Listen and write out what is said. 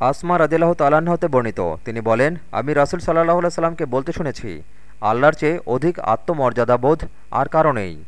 আসমা রাজিল্লাহ তালাহতে হতে বর্ণিত। তিনি বলেন, আমি রাসুল সাল্লাহ সাল্লামকে বলতে শুনেছি, আল্লাহর চেয়ে অধিক আত্মমর্যাদাবোধ আর কারণেই